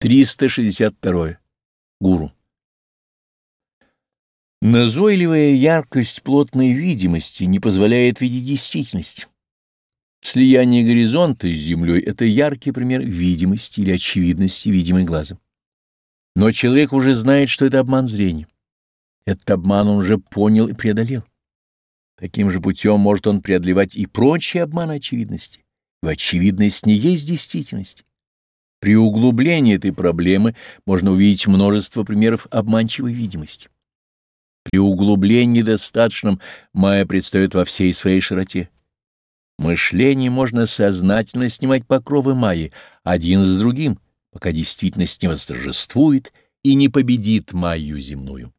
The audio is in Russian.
362. Гуру. Назойливая яркость плотной видимости не позволяет видеть действительность. Слияние горизонта с землей — это яркий пример видимости или очевидности, видимой глазом. Но человек уже знает, что это обман зрения. Этот обман он уже понял и преодолел. Таким же путем может он преодолевать и прочие обманы очевидности. В очевидность не есть действительность. При углублении этой проблемы можно увидеть множество примеров обманчивой видимости. При углублении достаточном майя предстает во всей своей широте. Мышление можно сознательно снимать покровы майи один с другим, пока действительность не восторжествует и не победит майю земную.